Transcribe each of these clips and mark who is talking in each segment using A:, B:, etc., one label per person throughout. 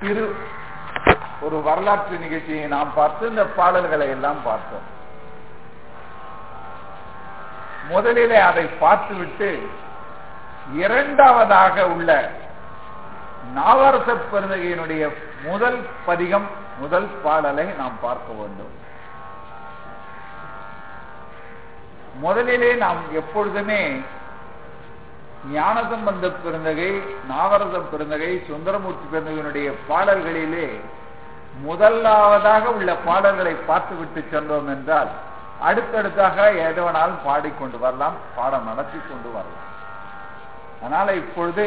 A: திரு ஒரு வரலாற்று நிகழ்ச்சியை நாம் பார்த்து இந்த பாடல்களை எல்லாம் பார்த்தோம். முதலிலே அதை பார்த்துவிட்டு இரண்டாவதாக உள்ள நாவரச பெருந்தகையினுடைய முதல் பதிகம் முதல் பாடலை நாம் பார்க்க வேண்டும். முதலிலே நாம் எப்பொழுதுமே ஞானசம்பந்த பெருந்தகை நாவரச பெருந்தகை சுந்தரமூர்த்தி பெருந்தகையினுடைய பாடல்களிலே முதலாவதாக உள்ள பாடல்களை பார்த்துவிட்டு சென்றோம் என்றால் அடுத்தடுத்தாக எதவனாலும் பாடிக்கொண்டு வரலாம் பாடம் நடத்தி கொண்டு வரலாம். அதனால இப்பொழுது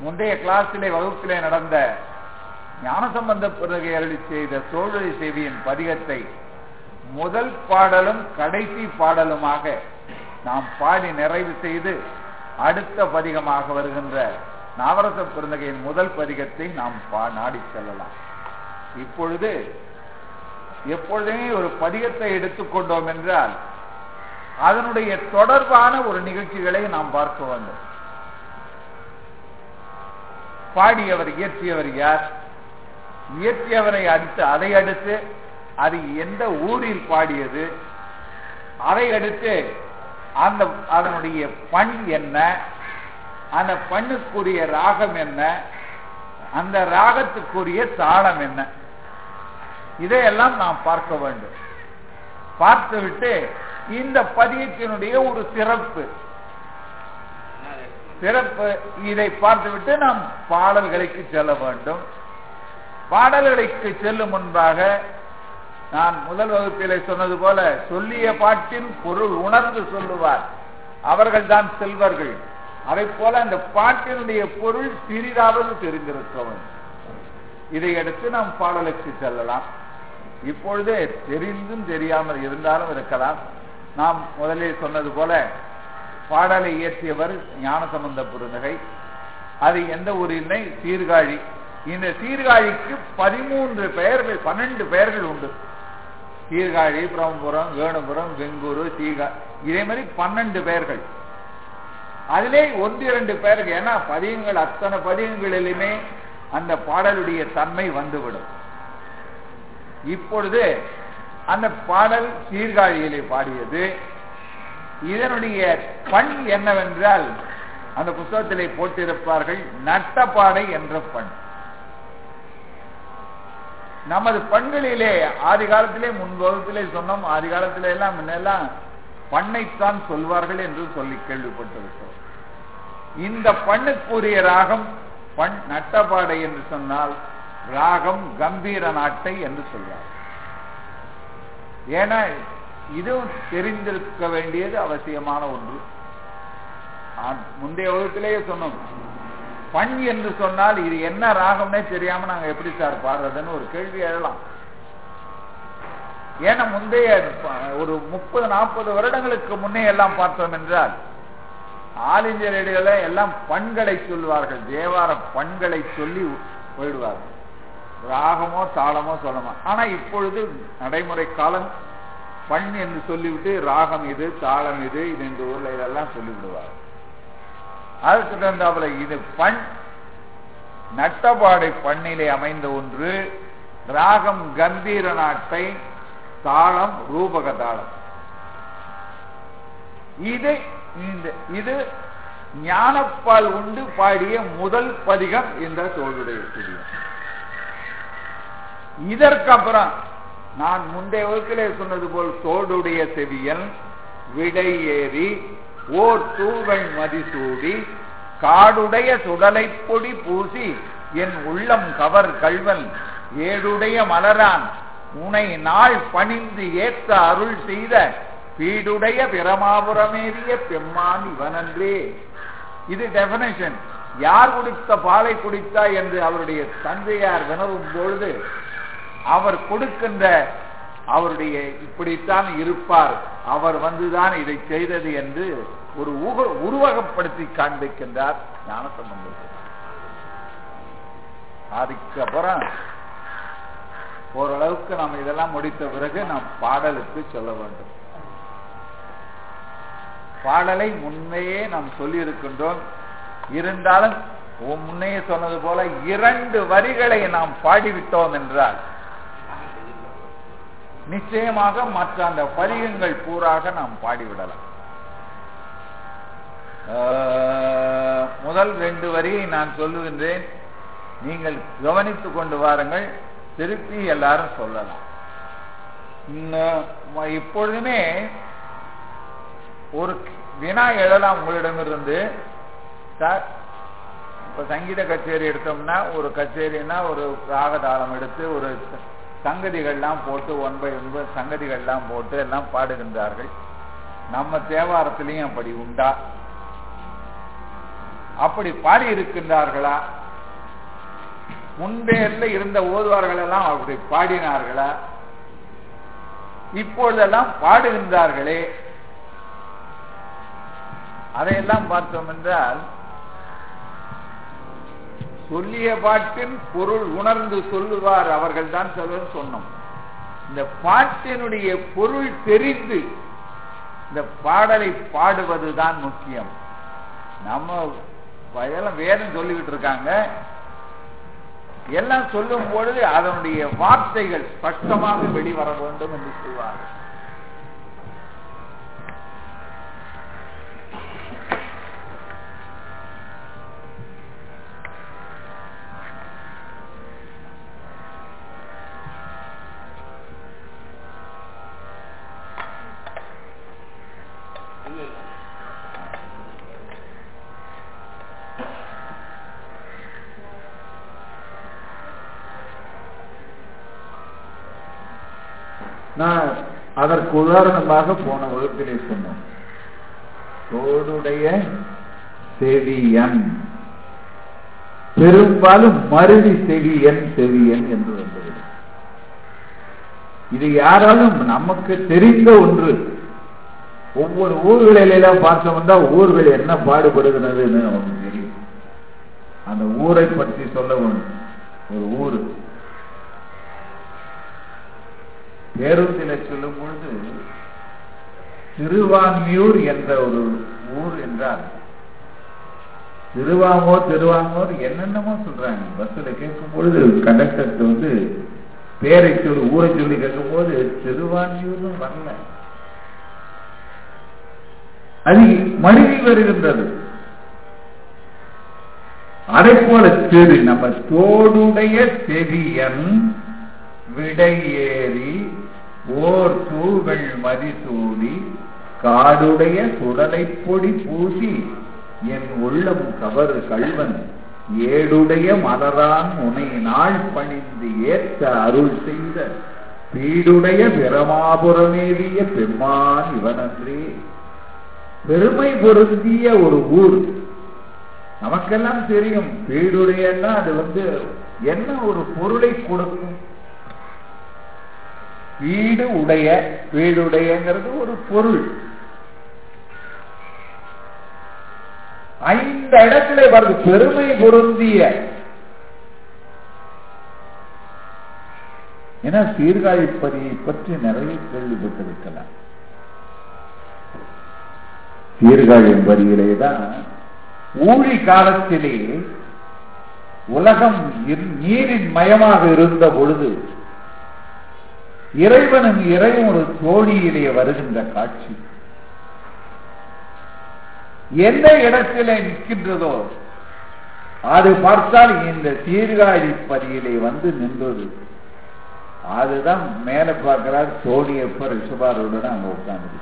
A: முந்தைய கிளாஸிலே வகுப்பிலே நடந்த ஞானசம்பந்த பிறகு அருளி செய்த தோழி செய்தியின் பதிகத்தை முதல் பாடலும் கடைசி பாடலுமாக நாம் பாடி நிறைவு செய்து அடுத்த பதிகமாக வருகின்ற நவரச பிறந்தகையின் முதல் பதிகத்தை நாம் நாடி செல்லலாம். இப்பொழுது எப்பொழுதுமே ஒரு பதிகத்தை எடுத்துக்கொண்டோம் என்றால் அதனுடைய தொடர்பான ஒரு நிகழ்ச்சிகளை நாம் பார்க்க வேண்டும். பாடியவர் இயற்றியவர் யார்? இயற்றியவரை அடுத்து அதை அடுத்து அது எந்த ஊரில் பாடியது? அதை அடுத்து அந்த அதனுடைய பண் என்ன? அந்த பண்ணுக்குரிய ராகம் என்ன? அந்த ராகத்துக்குரிய தாளம் என்ன? இதையெல்லாம் நாம் பார்க்க வேண்டும். பார்த்துவிட்டு இந்த பதியத்தினுடைய ஒரு சிறப்பு. சிறப்பு இதை பார்த்துவிட்டு நாம் பாடல்களுக்கு செல்ல வேண்டும். பாடல்களுக்கு செல்லும் முன்பாக நான் முதல் வகுப்பிலே சொன்னது போல சொல்லிய பாட்டின் பொருள் உணர்ந்து சொல்லுவார். அவர்கள் தான் செல்வர்கள். அதை போல அந்த பாட்டினுடைய பொருள் சிறிதாவது தெரிந்திருக்கவன் இதையடுத்து நாம் பாடலுக்கு செல்லலாம். இப்பொழுது தெரிந்தும் தெரியாமல் இருந்தாலும் இருக்கலாம். நாம் முதலில் சொன்னது போல பாடலை இயற்றியவர் ஞானசம்பந்த புருந்தகை. அது எந்த ஊரில்லை? சீர்காழி. இந்த சீர்காழிக்கு பதிமூன்று பெயர்கள் பன்னெண்டு பெயர்கள் உண்டு. சீர்காழி பிரம்மபுரம் வேணுபுரம் வெங்கூரு சீகா. இதே மாதிரி பன்னெண்டு பெயர்கள். அதிலே ஒன்று இரண்டு பெயர்கள். ஏன்னா பதியங்கள் அத்தனை பதியங்களிலுமே அந்த பாடலுடைய தன்மை வந்துவிடும். இப்பொழுது அந்த பாடல் சீர்காழியிலே பாடியது. இதனுடைய பண் என்னவென்றால் அந்த புத்தகத்திலே போட்டிருப்பார்கள் நட்டப்பாடை என்ற பண். நமது பண்களிலே ஆதி காலத்திலே முன்வகுப்பிலே சொன்னோம் ஆதி காலத்தில எல்லாம் முன்னெல்லாம் பண்ணைத்தான் சொல்வார்கள் என்று சொல்லி கேள்விப்பட்டிருக்கிறோம். இந்த பண்ணுக்குரிய ராகம் பண் நட்டபாடை என்று சொன்னால் ராகம் கம்பீர நாட்டை என்று சொல்வார். ஏன்னா இதுவும் தெரிந்திருக்க வேண்டியது அவசியமான ஒன்று. முந்தைய வகுப்பிலேயே சொன்னோம் பண் என்று சொன்னால் இது என்ன ராகம்னே தெரியாம நாங்க எப்படி சார் பாடுறதுன்னு ஒரு கேள்வி எழலாம். ஏன்னா முந்தைய ஒரு முப்பது நாற்பது வருடங்களுக்கு முன்னே எல்லாம் பார்த்தோம் என்றால் ஆல் இந்திய ரேடியோல எல்லாம் பண்களை சொல்வார்கள். தேவார பண்களை சொல்லி போயிடுவார்கள். ராகமோ தாளமோ சொல்லமா ஆனா இப்பொழுது நடைமுறை காலம் பண் என்று சொல்லிவிட்டு ராகம் இது தாளம் இது இது இந்த ஊர்ல இதெல்லாம் சொல்லிவிடுவார்கள். அதுக்கு தகுந்தாப்புல இது பண் நட்டபாடை பண்ணிலே அமைந்த ஒன்று ராகம் கம்பீர நாட்டை தாளம் ரூபக தாளம். இது இது ஞானப்பால் உண்டு பாடிய முதல் பதிகம் என்ற தோளுடைய புதியம். இதற்கப்புறம் நான் முந்தைய வகுப்பிலே சொன்னது போல் தோடுடைய செவியல் விடை ஏறி ஓர் தூவை மதிசூடி காடுடைய சுடலை பொடி பூசி என் உள்ளம் கவர் கல்வன் ஏடுடைய மலரான் உனை நாள் பணிந்து ஏற்ற அருள் செய்த பீடுடைய பிரமாபுரமேறிய பெம்மான் இவனன்றே. இது டெபனேஷன் யார் குடித்த பாலை குடித்தா என்று அவருடைய தந்தையார் வினவும் பொழுது அவர் கொடுக்கின்ற அவருடைய இப்படித்தான் இருப்பார். அவர் வந்துதான் இதை செய்தது என்று ஒரு உருவகப்படுத்தி காண்பிக்கின்றார் ஞானசம்பந்தர். அதுக்கப்புறம் ஓரளவுக்கு நாம் இதெல்லாம் முடித்த பிறகு நாம் பாடலுக்கு சொல்ல வேண்டும். பாடலை முன்னையே நாம் சொல்லி இருக்கின்றோம் இருந்தாலும் முன்னையே சொன்னது போல இரண்டு வரிகளை நாம் பாடிவிட்டோம் என்றால் நிச்சயமாக மற்ற அந்த பதிகங்கள் பூராக நாம் பாடிவிடலாம். முதல் ரெண்டு வரியை நான் சொல்லுகின்றேன். நீங்கள் கவனித்துக் கொண்டு வாருங்கள். திருப்பி எல்லாரும் சொல்லலாம். இப்பொழுதுமே ஒரு வினா எழலாம் உங்களிடமிருந்து. சார் இப்ப சங்கீத கச்சேரி எடுத்தோம்னா ஒரு கச்சேரினா ஒரு ராகதாளம் எடுத்து ஒரு சங்கதிகள்லாம் போட்டு ஒன் பை ஒன்பது சங்கதிகள்லாம் போட்டு எல்லாம் பாடுகின்றார்கள். நம்ம தேவாரத்திலையும் அப்படி உண்டா? அப்படி பாடி இருக்கின்றார்களா? முன்பேல இருந்த ஓதுவார்கள் எல்லாம் அப்படி பாடினார்களா? இப்பொழுதெல்லாம் பாடுகின்றார்களே. அதையெல்லாம் பார்த்தோம் என்றால் சொல்லிய பாட்டின் பொருள் உணர்ந்து சொல்லுவார் அவர்கள் தான் சொன்னோம். இந்த பாட்டினுடைய பொருள் தெரிந்து இந்த பாடலை பாடுவதுதான் முக்கியம். நம்ம வேதம் சொல்லிக்கிட்டு இருக்காங்க. எல்லாம் சொல்லும் பொழுது அதனுடைய வார்த்தைகள் ஸ்பஷ்டமாக வெளிவர வேண்டும் என்று சொல்வார்கள். நான் அதற்கு உதாரணமாக போன வகுப்பிலே சொன்னோம். தோடுடைய செவியன். பெரும்பாலும் மருவி செவியன் செவியன் என்று வந்தது. இது யாராலும் நமக்கு தெரிந்த ஒன்று. ஒவ்வொரு ஊர்களிலெல்லாம் பார்த்தோம் வந்தா ஊர்கள் என்ன பாடுபடுகிறதுன்னு நமக்கு தெரியும். அந்த ஊரை பற்றி சொல்ல ஒரு ஊர். பேருந்தில சொல்லும் பொழுது திருவான்மியூர் என்ற ஒரு ஊர் என்றால் திருவாங்கூர் திருவாங்கூர் என்னென்னமோ சொல்றாங்க. பஸ்ல கேட்கும் பொழுது கண்டக்டர் வந்து பேரை சொல்லி ஊரை சொல்லி கேட்கும் போது திருவான்மியூர்னு வரல. அது மருவி வருகின்றது. அதை போல செவி நம்ம தோடுடைய செவியன் விடையேறி ஓர் தூகள் மதிசூடி காடுடைய சுடலை பொடி பூசி என் உள்ளம் கவறு கல்வன் ஏடுடைய மலரான் உனை நாள் பணிந்து ஏற்ற அருள் செய்த பீடுடைய பிரமாபுரமேறிய பெம்மான் இவனன்றே. பெருமை பொருந்திய ஒரு ஊர் நமக்கெல்லாம் தெரியும் பீடுடையன்னா அது வந்து என்ன ஒரு பொருளை கொடுக்கும்? வீடு உடைய வீடுடையங்கிறது ஒரு பொருள். ஐந்து இடத்துல வருது பெருமை பொருந்திய. ஏன்னா சீர்காழிப்பதியை பற்றி நிறைய கேள்விப்பட்டிருக்கலாம். சீர்காழிப்பதியிலே தான் ஊழி காலத்திலே உலகம் நீரின் மயமாக இருந்த பொழுது இறைவனும் இறைவன் ஒரு தோழியிலே வருகின்ற காட்சி. எந்த இடத்திலே நிற்கின்றதோ அது பார்த்தால் இந்த சீர்காழி பதியிலே வந்து நின்றது. அதுதான் மேல பார்க்கிறார் தோழியப்ப ரிஷபாருடன் அங்க உட்கார்ந்து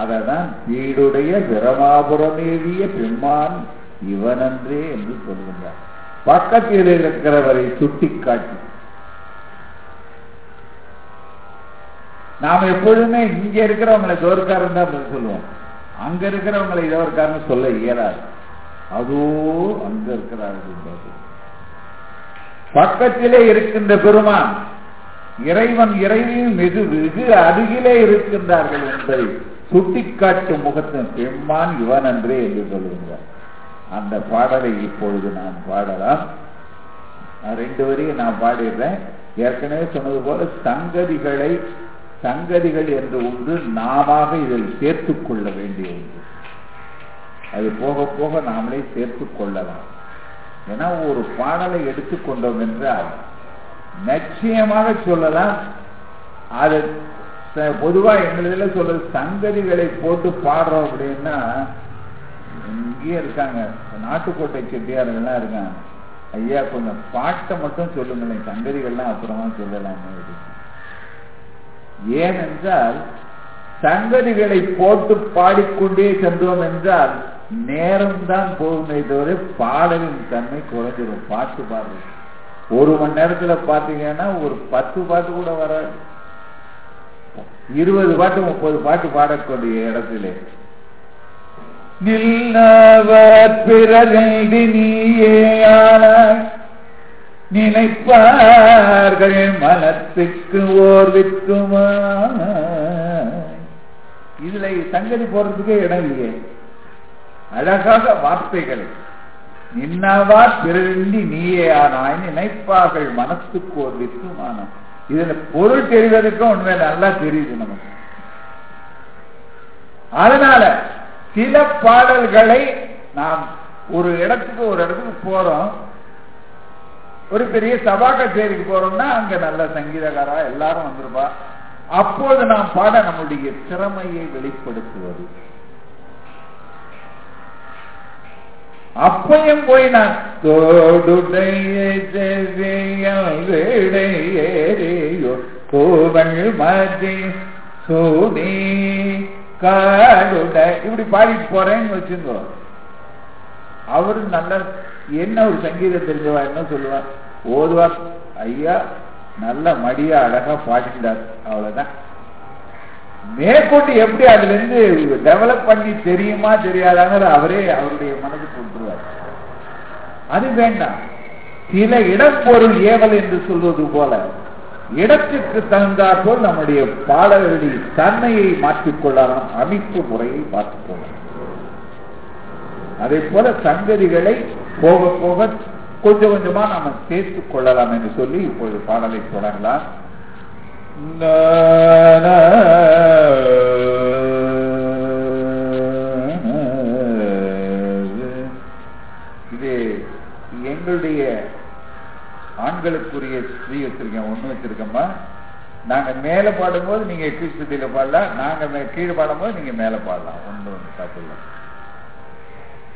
A: அததான் வீடுடைய பிரமாபுரமேவிய பெண்மான் இவனன்றே என்று சொல்கின்றார். பக்கத்தில் இருக்கிறவரை சுட்டி காட்டி நாம எப்பொழுதுமே இங்க இருக்கிறவங்களை ஜோர்க்காரன் தான் சொல்லுவோம். அங்க இருக்கிறவங்களை இதவர்காரன்னு சொல்ல இயலாது. அதோ அங்க இருக்கிறார்கள் பக்கத்திலே இருக்கின்ற பெருமான் இறைவன் இறைவியும் மெது வெகு அருகிலே இருக்கின்றார்கள் என்பதை சுட்டிக்காட்டும் முகத்தின் பெம்மான் இவன் என்றே என்று சொல்லுகிறார். அந்த பாடலை இப்பொழுது நான் பாடலாம். ரெண்டு வரையும் நான் பாடிடுறேன். ஏற்கனவே சொன்னது போல சங்கதிகளை சங்கதிகள் என்று ஒன்று நாம இதில் சேர்த்துக் கொள்ள வேண்டிய ஒன்று அது போக போக நாமளே சேர்த்துக் கொள்ளலாம். ஏன்னா ஒரு பாடலை எடுத்துக்கொண்டோம் என்றால் நிச்சயமாக சொல்லலாம் அது பொதுவா எங்களதுல சொல்றது சங்கதிகளை போட்டு பாடுறோம் அப்படின்னா இங்கேயே இருக்காங்க. நாட்டுக்கோட்டை செட்டியார்கள்லாம் இருக்காங்க. ஐயா கொஞ்சம் பாட்டை மட்டும் சொல்லுங்களேன். சங்கதிகள்லாம் அப்புறமா சொல்லலாம் ஏனென்றால் சங்கதிகளை போட்டு பாடிக்கொண்டே சென்றோம் என்றால் நேரம்தான் போகுமே தவிர பாடலின் தன்மை குறைஞ்சிரும். பாட்டு பாடுறது ஒரு மணி நேரத்துல பாத்தீங்கன்னா ஒரு பத்து பாட்டு கூட வராது. இருபது பாட்டு முப்பது பாட்டு பாடக்கூடிய இடத்திலே. நில்லவர் பிறநினியே ஆனால் நினைப்பார்கள் மனத்துக்கு ஓர் விற்குமா இதுல சங்கதி போறதுக்கே இடம் இல்லையே. அழகாக வார்த்தைகள். நின்னவா பிறந்தி நீயே ஆனாய் நினைப்பார்கள் மனசுக்கு ஒரு வித்துமானம் இதுல பொருள் தெரிவதற்கும் உண்மை நல்லா தெரியுது நமக்கு. அதனால சில பாடல்களை நாம் ஒரு இடத்துக்கு ஒரு இடத்துக்கு போறோம். ஒரு பெரிய சபா கச்சேரிக்கு போறோம்னா அங்க நல்ல சங்கீதக்காரா எல்லாரும் வந்திருப்பா. அப்போது நாம் பாட நம்முடைய திறமையை வெளிப்படுத்துவது. அப்பையும் போய் நான் தோடுடைய செவ்வியோ கோவள் மதி சோனி காடுட. இப்படி பாடிட்டு போறேன்னு வச்சுங்கோ அவரு நல்ல என்ன ஒரு சங்கீதம் தெரிஞ்சவா என்ன சொல்லுவார்? ஓதுவார் ஐயா நல்ல மடியா அழகா பாடிட்டார் அவ்வளவுதான். மேற்கொண்டு எப்படி அதுல இருந்து டெவலப் பண்ணி தெரியுமா தெரியாதாங்கிற அவரே அவருடைய மனதுக்கு கொண்டுருவார் அது வேண்டாம். சில இடப்பொருள் ஏவல் என்று சொல்வது போல இடத்திற்கு தகுந்தாற்போல் நம்முடைய பாடல்களின் தன்மையை மாற்றிக்கொள்ளலாம் அமைப்பு முறையை மாற்றிக்கொள்ளலாம். அதே போல சங்கதிகளை போக போக கொஞ்சம் கொஞ்சமா நாம சேர்த்துக் கொள்ளலாம் என்று சொல்லி இப்பொழுது பாடலை தொடங்கலாம் இது எங்களுடைய ஆண்களுக்குரிய ஸ்ரீ வச்சிருக்கேன் ஒண்ணு வச்சிருக்கோமா நாங்க மேல பாடும்போது நீங்க கீழ்ஸ்தியில பாடலாம் நாங்க மே- கீழே பாடும்போது நீங்க மேல பாடலாம். ஒன்று ஒன்று தப்பு இல்லை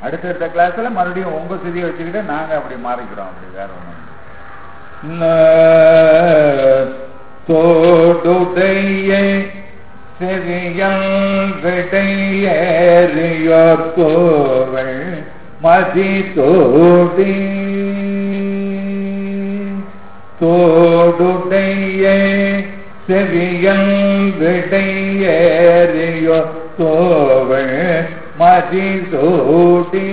A: அடுத்தடுத்த கிளாஸ்ல மறுபடியும் உங்க சிதியை வச்சுக்கிட்டு நாங்க அப்படி மாறிக்கிறோம். அப்படி வேற ஒண்ணு தோடுடைய செவியல் கோவள் மதி தோடி. தோடுடைய செவியல் விடையேறியோ கோவள் மதி தோடி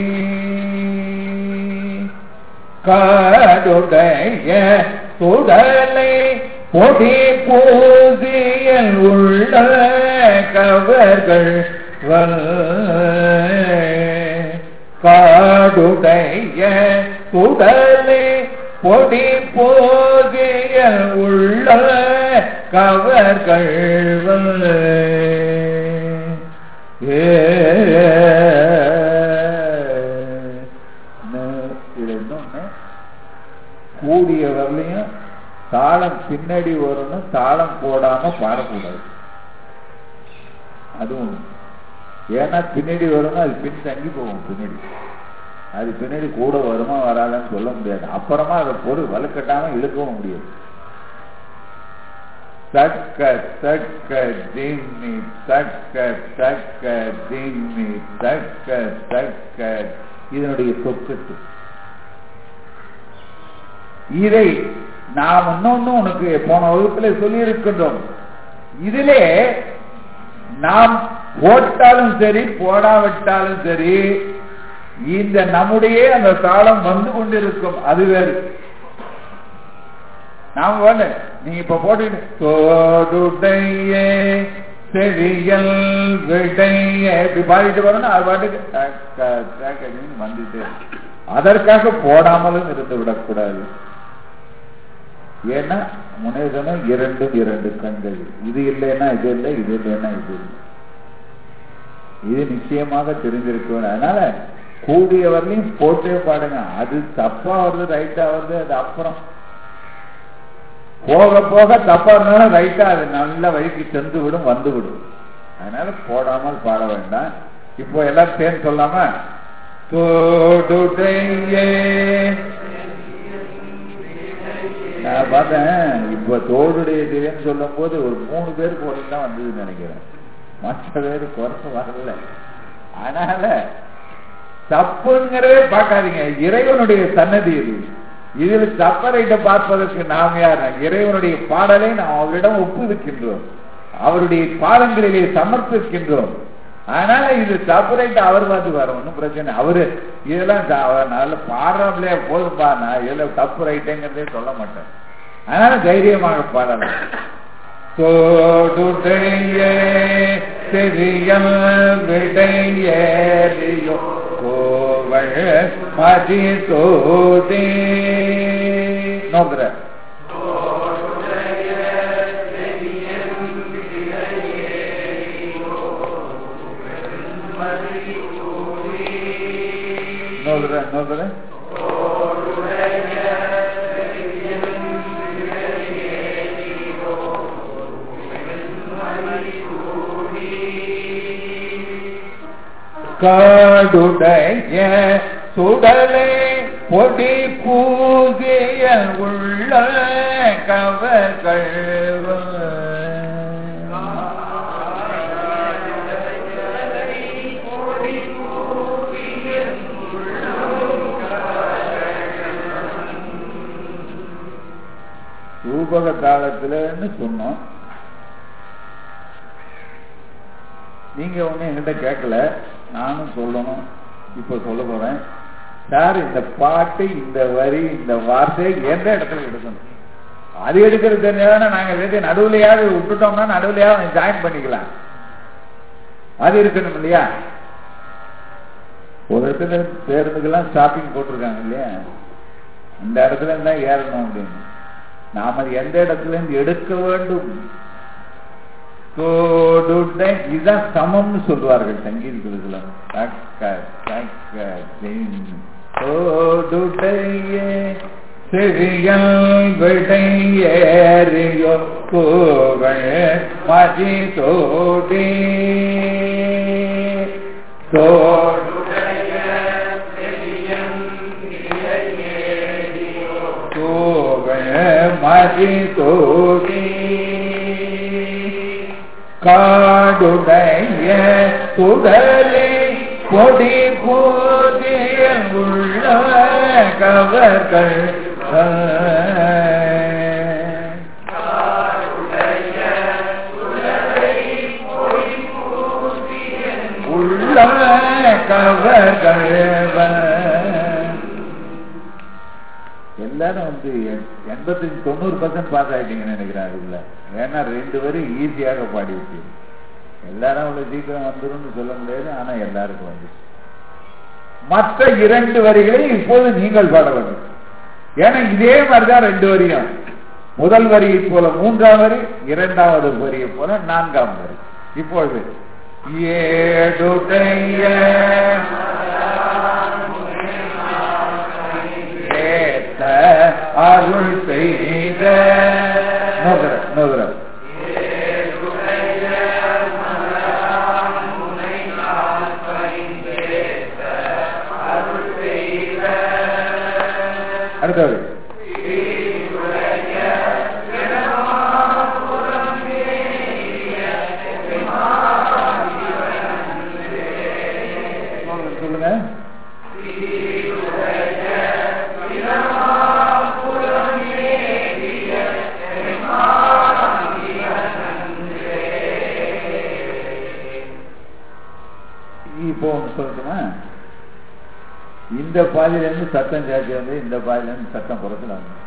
A: காடுடைய சுடலை பொடி பூசியல் உள்ள கவர்கள் காடுடைய சுடலை பொடி பூசியல் உள்ள கவர்கள் தாளம் பின்னாடி வரணும் தாளம் போடாம பாடக்கூடாது. அதுவும் ஏன்னா பின்னாடி வரணும் அது பின் தங்கி போகும் பின்னாடி. அது பின்னாடி கூட வருமா வராதுன்னு சொல்ல முடியாது. அப்புறமா அதை பொருள் வலுக்கட்டாம இழுக்கவும் முடியாது. தக்க தக்க திம்மி தக்க தக்க திம்மி தக்க தக்க இதனுடைய சொக்கத்து இதை நாம் இன்னொன்னு உனக்கு போன வகுப்புல சொல்லி இருக்கின்றோம் இதிலே நாம் போட்டாலும் சரி போடாவிட்டாலும் சரி இந்த நம்முடைய அந்த தாளம் வந்து கொண்டிருக்கும் அது வேறு. நாம வந்து நீ இப்ப போட்டு தோடுடைய செவியல் விடைய இப்படி பாடிட்டு வரணும் அது பாட்டுக்கு வந்துட்டு அதற்காக போடாமலும் இருந்து விடக்கூடாது. ஏன்னா முனைதனும் இரண்டும் இரண்டு கண்கள். இது இல்லைன்னா இது இல்லை இது இல்லைன்னா இது இல்லை. இது நிச்சயமாக தெரிஞ்சிருக்க வேண்டும் அதனால கூடிய வரலையும் போட்டே பாடுங்க அது தப்பா வருது ரைட்டா வருது அது அப்புறம். போக போக தப்பா இருந்தாலும் ரைட்டா அது நல்ல வழிக்கு சென்று விடும் வந்து விடும். அதனால போடாமல் பாட வேண்டாம். இப்போ எல்லாம் சேர்ந்து சொல்லாம தோடுடையே நான் பார்த்தேன் இப்ப தோடுடைய திரைன்னு சொல்லும் போது ஒரு மூணு பேர் கோயில் தான் வந்ததுன்னு நினைக்கிறேன். மற்ற பேர் குறைச்சு வரல. அதனால தப்புங்கிறதே பார்க்காதீங்க. இறைவனுடைய சன்னதி இது. இதில் தப்பரைட்ட பார்ப்பதற்கு நாம் யார்? இறைவனுடைய பாடலை நாம் அவரிடம் ஒப்புவிக்கின்றோம். அவருடைய பாதங்களிலே சமர்ப்பிக்கின்றோம். அதனால இது செப்பரேட் அவர் பார்த்து வர ஒன்றும் பிரச்சனை அவரு இதெல்லாம் நல்ல பாடுறாங்களே போதும்பா நான் இதுல தப்பு ரைட்டுங்கிறதே சொல்ல மாட்டேன் அதனால தைரியமாக பாடலாம். தோடுடைய செவியம் விடையோ கோவழ மதி தோதே நோக்குற நோக்குற நோக்குற காடுடைய சுடலை பொடி பூஜைய உள்ள கவர்கள் ரூபக காலத்துலன்னு சொன்னோம். நீங்க ஒண்ணு என்கிட்ட கேட்கல நானும் சொல்லணும் இப்ப சொல்ல போறேன். சார் இந்த பாட்டு இந்த வரி இந்த வார்த்தை எந்த இடத்துல எடுக்கணும்? அது எடுக்கிறது தெரிஞ்சதானே நாங்க எது நடுவுலையாவது விட்டுட்டோம்னா நடுவுலையாவது ஜாயின் பண்ணிக்கலாம். அது இருக்கணும் இல்லையா? ஒரு இடத்துல பேருந்துக்கெல்லாம் ஸ்டாப்பிங் போட்டிருக்காங்க இல்லையா? இந்த இடத்துல இருந்தா ஏறணும் அப்படின்னு. நாம் அது எந்த இடத்துல இருந்து எடுக்க வேண்டும். கோடுடை இதுதான் சமம்னு சொல்வார்கள் சங்கீதத்துல. கோடுடைய செவியல் விடையேறியோ கோவழ மதி தோடி தோடுடைய மதி காடுடைய புகழே கொடி போதிய உள்ள கவர்கள் உள்ள எல்லாரும் வந்து எண்பத்தஞ்சு தொண்ணூறு பர்சன்ட் பாஸ் ஆகிட்டீங்கன்னு நினைக்கிறேன் அதுக்குள்ள ஏன்னா ரெண்டு பேரும் ஈஸியாக பாடி விட்டு. எல்லாரும் அவ்வளோ சீக்கிரம் வந்துடும் சொல்ல முடியாது ஆனா எல்லாருக்கும் வந்து மற்ற இரண்டு வரிகளை இப்போது நீங்கள் பாட வேண்டும். ஏன்னா இதே மாதிரிதான் ரெண்டு வரியும். முதல் வரியை போல மூன்றாம் வரி இரண்டாவது வரியை போல நான்காம் வரி. இப்பொழுது ஏடுடைய அருள் செய்த நோகர நோகர இந்த பாதியில இருந்து சத்தம் ஜாஸ்தி வந்து இந்த பாதியில இருந்து சத்தம் குறைச்சல வந்து.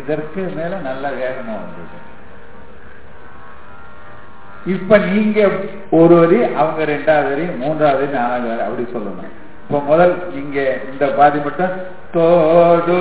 A: இதற்கு மேல நல்ல வேகமா வந்தது இப்ப நீங்க ஒரு வரி அவங்க ரெண்டாவது வரி மூன்றாவது வரி நாலாவது வரி அப்படி சொல்லணும். இப்ப முதல் இங்க இந்த பாதி மட்டும். தோடு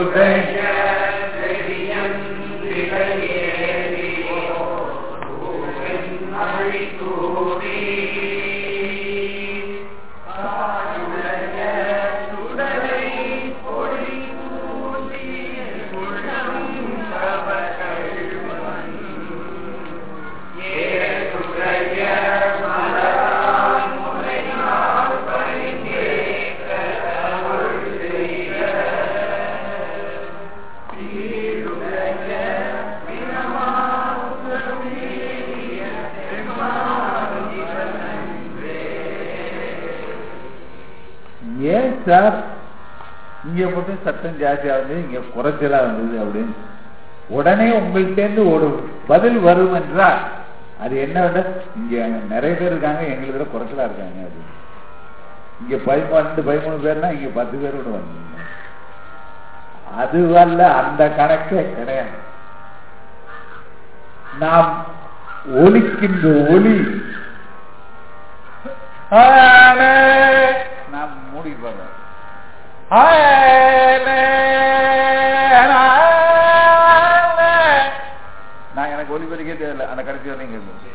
A: கஷ்டம் சத்தம் ஜாஸ்தியா இருந்தது இங்க குறைச்சலா இருந்தது அப்படின்னு. உடனே உங்கள்கிட்ட ஒரு பதில் வரும் என்றால் அது என்ன விட இங்க நிறைய பேர் இருக்காங்க எங்களுக்கு விட குறைச்சலா இருக்காங்க அது. இங்க பதிமூணு பதிமூணு பேர்னா இங்க பத்து பேரோட வந்தீங்க. அதுவல்ல அந்த கணக்கே கிடையாது. நாம் ஒலிக்கின்ற ஒளி நாம் நான் எனக்கு ஒளி பெருக்கே தெரியல அந்த கடைசி வரையும் கேட்கும்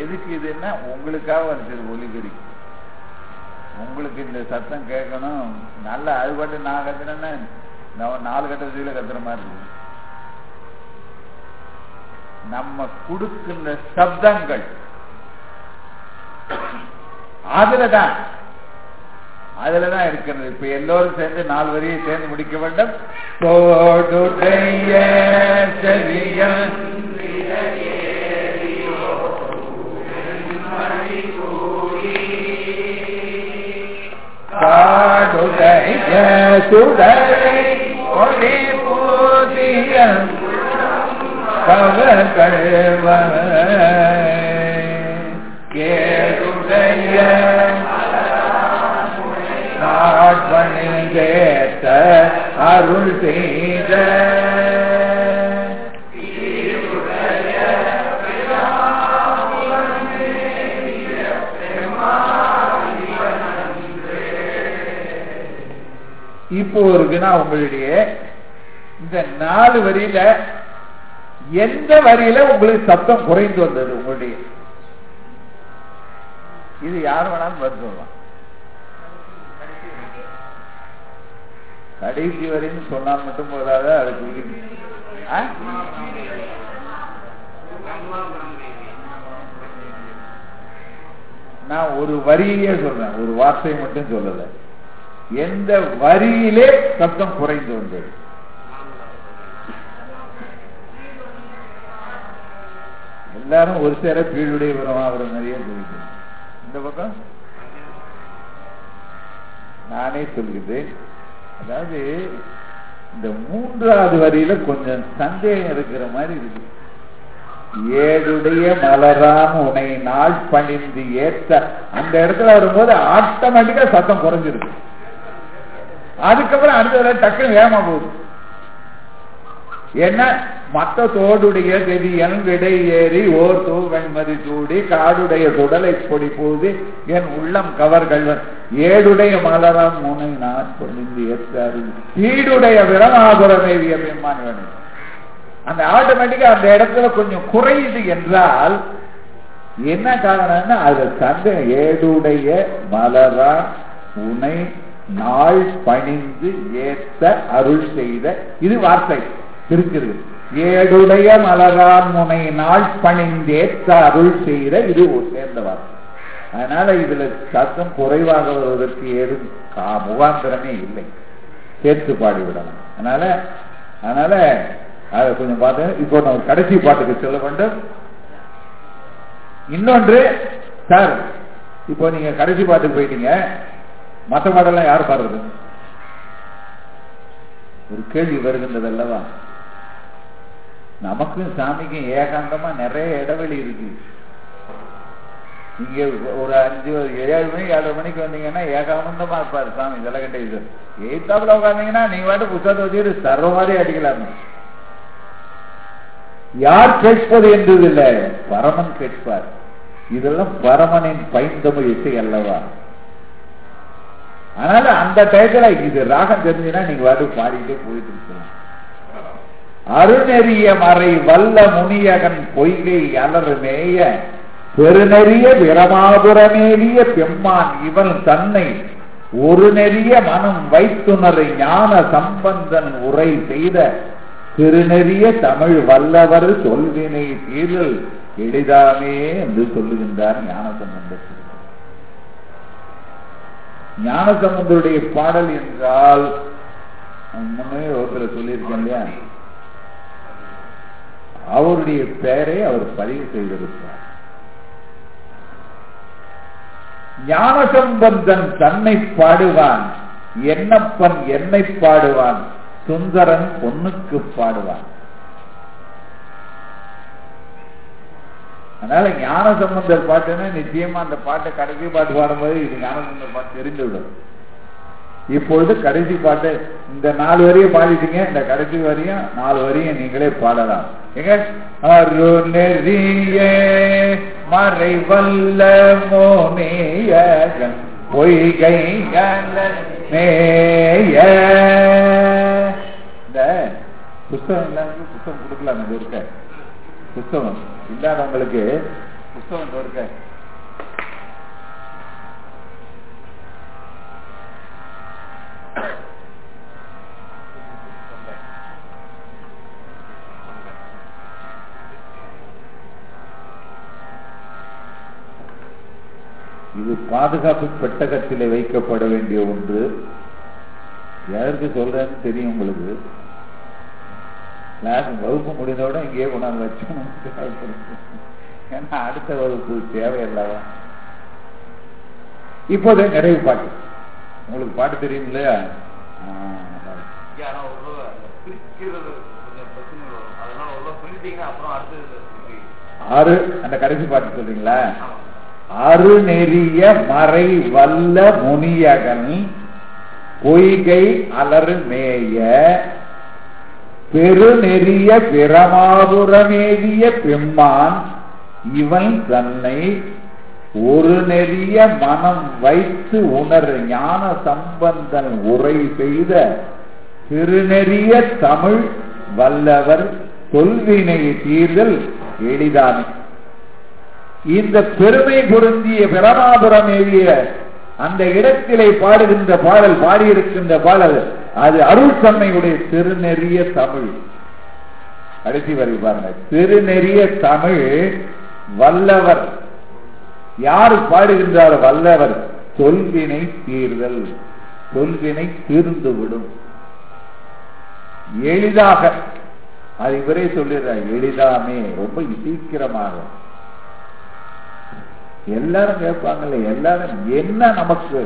A: எதுக்கு இதுன்னா உங்களுக்காக வருது ஒலிபெருக்கி உங்களுக்கு இந்த சத்தம் கேட்கணும். நல்ல அது பாட்டு நான் கத்துனேன்னா நாலு கட்ட வசதியில கத்துற மாதிரி இருக்கு. நம்ம கொடுக்கின்ற சப்தங்கள். அதுலதான் அதுலதான் இருக்கிறது இப்ப எல்லோரும் சேர்ந்து நாலு வரியை சேர்ந்து முடிக்க வேண்டும் தோடுடைய செவியன் காடுடைய சுடரை ஒளி பூதிய கவகழ்வ கேடுடைய நாட்பணிந்தேத்த அருள் செய்த இப்போ ஒரு வினா உங்களுடைய இந்த நாலு வரியில எந்த வரியில உங்களுக்கு சத்தம் குறைந்து வந்தது உங்களுடைய? இது யார் வேணாலும் பதில் சொல்லலாம் கடைசி வரைன்னு சொன்னால் மட்டும் போதாத? அதுக்கு உரிமை. நான் ஒரு வரியிலே சொல்றேன். ஒரு வார்த்தை மட்டும் சொல்லல. எந்த வரியிலே சத்தம் குறைந்து வந்தது? எல்லாரும் ஒரு சேர பீடுடைய விரமாகிற நிறைய சொல்லிட்டு இந்த பக்கம்? நானே சொல்கிறேன் அதாவது இந்த மூன்றாவது வரியில கொஞ்சம் சந்தேகம் இருக்கிற மாதிரி இருக்கு. ஏடுடைய மலரான் உனை நாள் பணிந்து ஏத்த அந்த இடத்துல வரும்போது ஆட்டோமேட்டிக்கா சத்தம் குறைஞ்சிருக்கு அதுக்கப்புறம் அடுத்த டக்குன்னு வேகமா போகுது என்ன? மத்த தோடுடைய கெதியன் விடை ஏறி ஓர் தூ வெண்மதி சூடி காடுடைய குடலை பொடி போது என் உள்ளம் கவர்கள்வன் ஏடுடைய மலராம் முனை நான் பொழிந்து ஏற்றாரு ஈடுடைய விரமாபுரமே பெம்மான் அந்த ஆட்டோமேட்டிக்கா அந்த இடத்துல கொஞ்சம் குறையுது என்றால் என்ன காரணம்னா அது தந்த ஏடுடைய மலரா உனை நாள் பணிந்து ஏற்ற அருள் செய்த இது வார்த்தை. இருக்குது. ஏடுடைய மலரான் முனை நாள் பணிந்தேற்ற அருள் செய்த இது சேர்ந்தவர். அதனால இதுல சத்தம் குறைவாக வருவதற்கு ஏதும் கா- முகாந்திரமே இல்லை. சேர்த்து பாடிவிடலாம். அதனால அதனால அதை கொஞ்சம் பார்த்தேன் இப்போ நம்ம கடைசி பாட்டுக்கு சொல்ல வேண்டும். இன்னொன்று சார் இப்போ நீங்க கடைசி பாட்டுக்கு போயிட்டீங்க. மற்ற பாடெல்லாம் யார் பாடுறது? ஒரு கேள்வி வருகின்றது அல்லவா? நமக்கும் சாமிக்கும் ஏகாந்தமா நிறைய இடைவெளி இருக்கு. நீங்க ஒரு அஞ்சு ஏழு மணி ஏழு மணிக்கு வந்தீங்கன்னா ஏகாந்தமா இருப்பாரு சாமி ஜலகண்டை இது எய்த்தாப்புல உட்காந்தீங்கன்னா நீங்க வாட்டு புத்தகத்தை வச்சுட்டு சர்வ மாதிரி அடிக்கலாமே. யார் கேட்பது என்றது இல்லை. பரமன் கேட்பார். இதெல்லாம் பரமனின் பைந்தமிழ் இசை அல்லவா? அதனால அந்த டயத்துல இது ராகம் தெரிஞ்சுன்னா நீங்க வாட்டு பாடிக்கிட்டே போயிட்டு இருக்கலாம். அருநெறிய மறை வல்ல முனியகன் பொய்கை அலறுமேய பெருநெறிய பிரமாபுரமேலிய பெம்மான் இவன் தன்னை ஒரு நெறிய மனம் வைத்துணரை ஞான சம்பந்தன் உரை செய்த திருநெறிய தமிழ் வல்லவர் சொல்வினை தீரல் எளிதாமே என்று சொல்லுகின்றார் ஞானசம்பந்தர். ஞானசம்பந்தருடைய பாடல் என்றால் முன்னே ஒருத்தர் சொல்லியிருக்கேன் இல்லையா? அவருடைய பெயரை அவர் பதிவு செய்திருப்பார். ஞானசம்பந்தன் தன்னை பாடுவான் என்னப்பன் என்னை பாடுவான் சுந்தரன் பொண்ணுக்கு பாடுவான். அதனால ஞான சம்பந்தர் பாட்டுன்னா நிச்சயமா அந்த பாட்டை கடைசி பாட்டு பாடும்போது இது ஞானசம்பந்தர் பாட்டு தெரிந்துவிடும். இப்பொழுது கடைசி பாட்டு இந்த நாலு வரையும் பாடிட்டீங்க இந்த கடைசி வரையும் நாலு வரையும் நீங்களே பாடலாம். எங்க? அருணெறிய மறை வல்ல மோனேயகன் பொய்கை மேய இந்த புஸ்தகம் இல்லாம புஸ்தகம் கொடுக்கலாம் இது இருக்க புஸ்தகம் இல்லாதவங்களுக்கு புஸ்தகம் இருக்க இது பாதுகாப்பு பெட்டகத்திலே வைக்கப்பட வேண்டிய ஒன்று. யாருக்கு சொல்றேன்னு தெரியும் உங்களுக்கு. கிளாஸ் வகுப்பு முடிந்தோட இங்கேயே கொண்டாந்து வச்சோம் ஏன்னா அடுத்த வகுப்பு தேவையில்லவா இப்போதே நிறைவு பாட்டு உங்களுக்கு பாட்டு தெரியும் இல்லையா? ஆறு அந்த கடைசி பாட்டு சொல்றீங்களா. அருநெறிய மறை வல்ல முனியகன் பொய்கை அலறு மேய பெருநெறிய பிரமாபுரமேவிய பெம்மான் இவன் தன்னை ஒரு நெறிய மனம் வைத்து உணர் ஞான சம்பந்தன் உரை செய்த திருநெறிய தமிழ் வல்லவர் தொல்வினை தீர்தல் எளிதானே. இந்த பெருமை பொருந்திய பிரமாபுரம் ஏவிய அந்த இடத்திலே பாடுகின்ற பாடல் பாடியிருக்கின்ற பாடல் அது அருள் தன்மையுடைய திருநெறிய தமிழ். கடைசி வரை பாருங்க. திருநெறிய தமிழ் வல்லவர் யாரு பாடுகின்றார் வல்லவர் சொல்வினை தீர்தல் சொல்வினை தீர்ந்துவிடும். எளிதாக அது இவரே சொல்லிடுறார் எளிதாமே ரொம்ப சீக்கிரமாக எல்லாரும் கேட்பாங்கல்ல எல்லாரும் என்ன நமக்கு?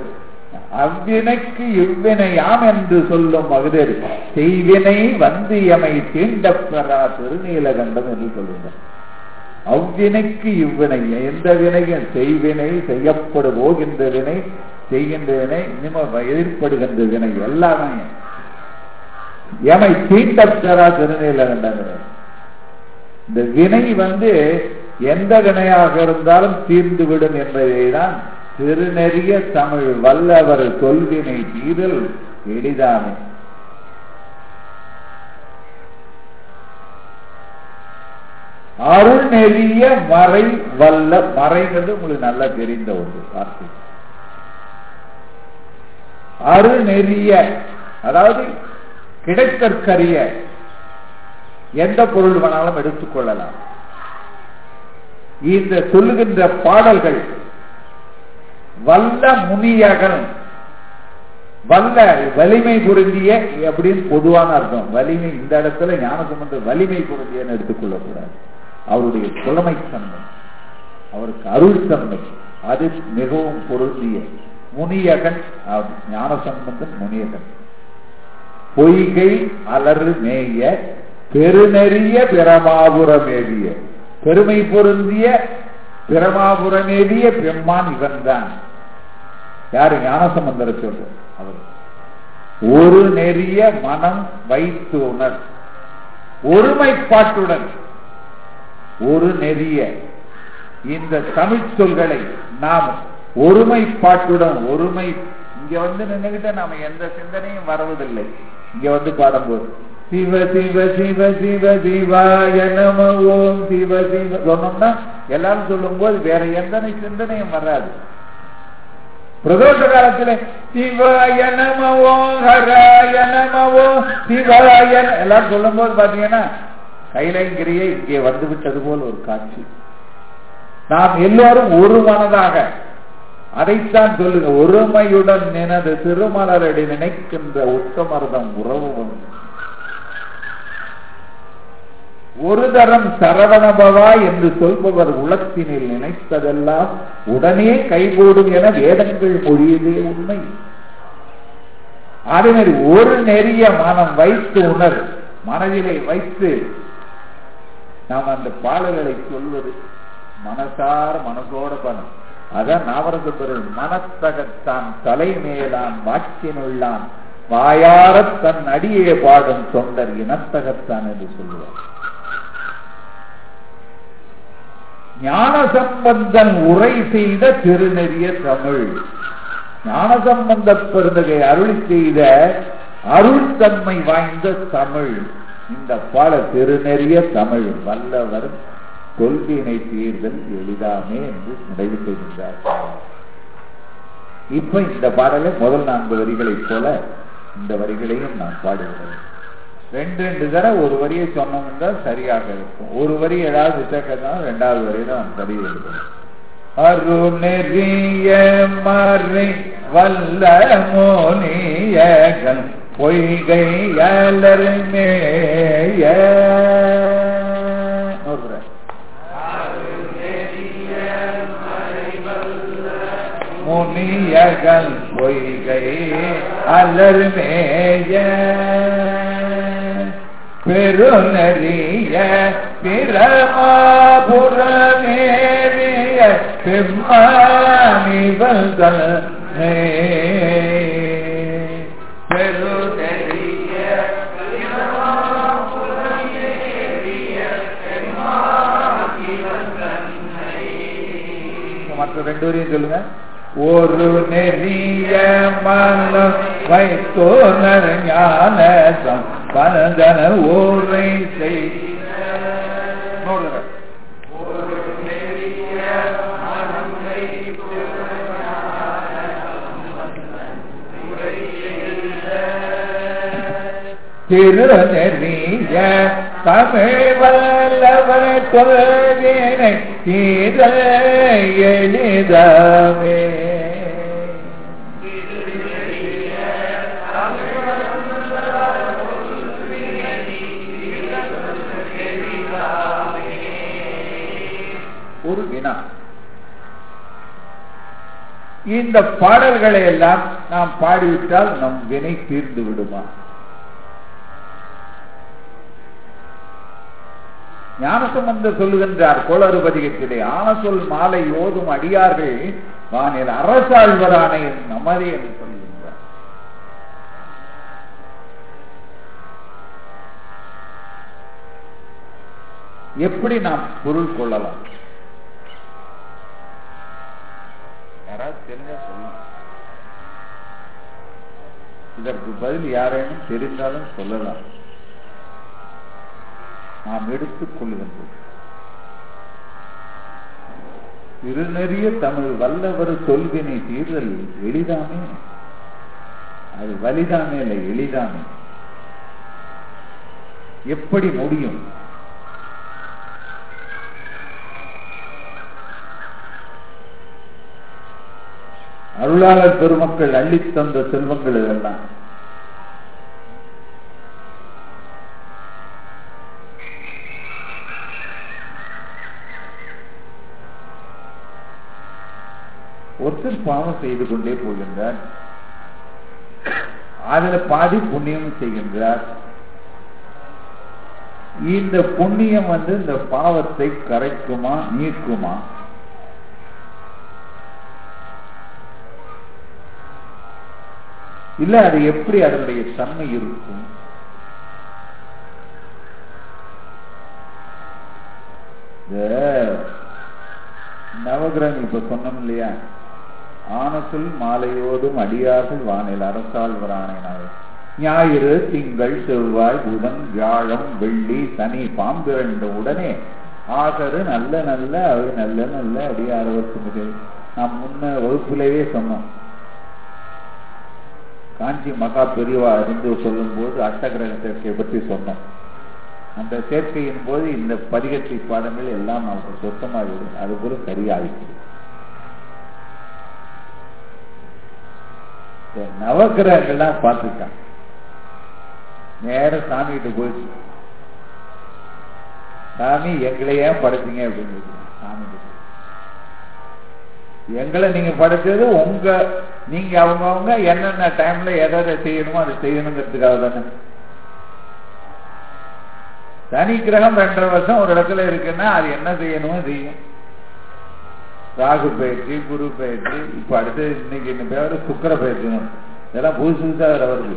A: அவ்வினைக்கு இவ்வினையாம் என்று சொல்லும் மகுதர் செய்வினை வந்து எமை தீண்டப்பெறா திருநீலகண்டம் என்று சொல்லுங்க அவ்வினைக்கு இவ்வினை எந்த வினையும் செய்வினை செய்யப்படு போகின்ற வினை செய்கின்ற வினை இனிமே எதிர்ப்படுகின்ற வினை எல்லாமே. எமை தீண்டப்பெறா திருநீல இந்த வினை வந்து எந்த வினையாக இருந்தாலும் தீர்ந்துவிடும் என்பதை தான் திருநெறிய தமிழ் வல்லவர் தொல்வினை தீரல் எளிதானே. அருள் நெறிய மறை வல்ல மறைங்கிறது உங்களுக்கு நல்லா தெரிந்த ஒரு வார்த்தை. அருள் நெறிய அதாவது கிடைத்தற்கரிய எந்த பொருள் வேணாலும் எடுத்துக்கொள்ளலாம். இந்த சொல்லுகின்ற பாடல்கள் வல்ல முனியகன் வல்ல வலிமை பொருந்திய அப்படின்னு பொதுவான அர்த்தம். வலிமை இந்த இடத்துல ஞானசம்பந்த வலிமை பொருந்தியன்னு எடுத்துக்கொள்ளக்கூடாது. அவருடைய புலமைத்தன்மை அவருக்கு அருள் தன்மை அது மிகவும் பொருந்திய முனியகன் ஞானசம்பந்தன் முனியகன். பொய்கை அலறு மேய பெருநெறிய பிரமாபுரமேவிய பெருமை பொருந்திய பிரமாபுரமேவிய பெம்மான் இவன்தான். யாரு ஞானசம்பந்தர சொல்ற? அவர். ஒரு நெறிய மனம் வைத்து உணர். ஒருமைப்பாட்டுடன் ஒரு நெறிய. இந்த தமிழ் சொல்களை நாம் ஒருமைப்பாட்டுடன் ஒருமை இங்க வந்து நின்றுகிட்ட நாம எந்த சிந்தனையும் வரவதில்லை. இங்க வந்து பாடும்போது சிவ சிவ சிவ சிவ சிவாய நம ஓம் சிவ சிவ சொன்னோம்னா எல்லாரும் சொல்லும் போது வேற எந்த சிந்தனையும் வராது. பிரதோஷ காலத்துல சிவாய நமவோ ஹராய நமவோ சிவாய எல்லாரும் சொல்லும் போது பாத்தீங்கன்னா கைலங்கிரியை இங்கே வந்துவிட்டது போல் ஒரு காட்சி. நாம் எல்லோரும் ஒரு மனதாக அதைத்தான் சொல்லுங்க ஒருமையுடன் நினது திருமலரடி நினைக்கின்ற உத்தமர்தம் உறவு ஒரு தரம் சரவணபவா என்று சொல்பவர் உலகத்தினில் நினைத்ததெல்லாம் உடனே கைகூடும் என வேதங்கள் மொழியதே உண்மை. அதே மாதிரி ஒரு நெறிய மனம் வைத்து உணர் மனதிலே வைத்து நாம் அந்த பாடல்களை சொல்வது மனசார மனசோட பணம் அதான் நாவரச பொருள் மனத்தகத்தான் தலைமேலான் வாக்கினுள்ளான் வாயாரத் தன் அடியே பாடும் தொண்டர் இனத்தகத்தான் என்று சொல்லுவார். ஞான சம்பந்தன் உரை செய்த திருநெறிய தமிழ். ஞான சம்பந்த பெருந்தகை அருள் செய்த அருள் தன்மை வாய்ந்த தமிழ். இந்த பாட திருநெறிய தமிழ் வல்லவர் கொள்கையினை தீர்தல் எளிதாமே என்று நிறைவு செய்கின்றார். இப்ப இந்த பாடலை முதல் நான்கு வரிகளைப் போல இந்த வரிகளையும் நான் பாடுகிறேன் ரெண்டு ரெண்டு தர ஒரு வரியை சொன்னோம்னா சரியாக இருக்கும். ஒரு வரி ஏதாவது விசக்கத்தான் ரெண்டாவது வரி தான் சரி எழுதணும் அருணெறிய மறை வல்ல மோனியகன் பொய்கை ஏலருமேய முனியகன் பொய்கை அலருமேய பெருநறிய பிரமாபுரமேறிய. செம்மானிவங்கள் மே ரெண்டு வரையும் சொல்லுங்க. ஒரு நெறிய மனம் வைத்தோனர் ஞான சம்பந்தன ஊரை திரு நெறிய தமிழ் வல்லவர் கொள்கினை எளிதமே ஒரு வினா. இந்த பாடல்களை எல்லாம் நாம் பாடிவிட்டால் நம் வினை தீர்ந்து விடுமா? ஞானசம்பந்த சொல்லுகின்றார் கோளறுபதிகத்திலே ஆன சொல் மாலை ஓதும் அடியார்கள் வானில் அரசாழ்வரானை நமதே என்று சொல்லுகின்றார். எப்படி நாம் பொருள் கொள்ளலாம்? யாராவது தெரிஞ்ச சொல்லலாம் இதற்கு பதில் யாரேனும் தெரிந்தாலும் சொல்லலாம். நாம் எடுத்துக் கொள்கின்றோம் திருநெறிய தமிழ் வல்லவர் சொல்வினை தீர்தல் எளிதாமே? அது வலிதானே இல்லை எளிதானே எப்படி முடியும்? அருளாளர் பெருமக்கள் அள்ளித்தந்த செல்வங்கள் இதெல்லாம். எடுத்து பாவம் செய்து கொண்டே போகின்றார். அதுல பாதி புண்ணியம் செய்கின்றார். இந்த புண்ணியம் வந்து இந்த பாவத்தை கரைக்குமா நீக்குமா? இல்ல அது எப்படி அதனுடைய தன்மை இருக்கும்? நவகிரகம் இப்ப சொன்னோம் இல்லையா? ஆனசுல் மாலையோடும் அடியார்கள் வானில் அரசால் ஞாயிறு திங்கள் செவ்வாய் புதன் வியாழம் வெள்ளி சனி பாம்பிரண்டு உடனே. ஆகரு நல்ல நல்ல அவை நல்ல நல்ல அடியாரவர்க்கு நாம் முன்ன வகுப்பிலேயே சொன்னோம். காஞ்சி மகா பெரியவா இருந்து சொல்லும் போது அஷ்டகிரக சேர்க்கையை பற்றி சொன்னோம். அந்த சேர்க்கையின் போது இந்த பதிகத்தை பாடங்கள் எல்லாம் நமக்கு சொத்தமாகிவிடும் அது சரியாயிற்று. நவகிரகங்கள்லாம் பார்த்துட்டான் நேர சாமிகிட்ட போயிடுச்சு. சாமி எங்களை ஏன் அப்படின்னு சாமி கிட்ட. எங்களை நீங்க படைச்சது உங்க நீங்க அவங்கவங்க என்னென்ன டைம்ல எதை செய்யணுமோ அதை செய்யணுங்கிறதுக்காக தானே. சனி கிரகம் ரெண்டரை வருஷம் ஒரு இடத்துல இருக்குன்னா அது என்ன செய்யணுமோ செய்யும். ராகு பயிற்சி குரு பயிற்சி இப்ப அடுத்து இன்னைக்கு என்ன பேர்? சுக்கர பயிற்சி இதெல்லாம் புதுசு புதுசா அதுல வருது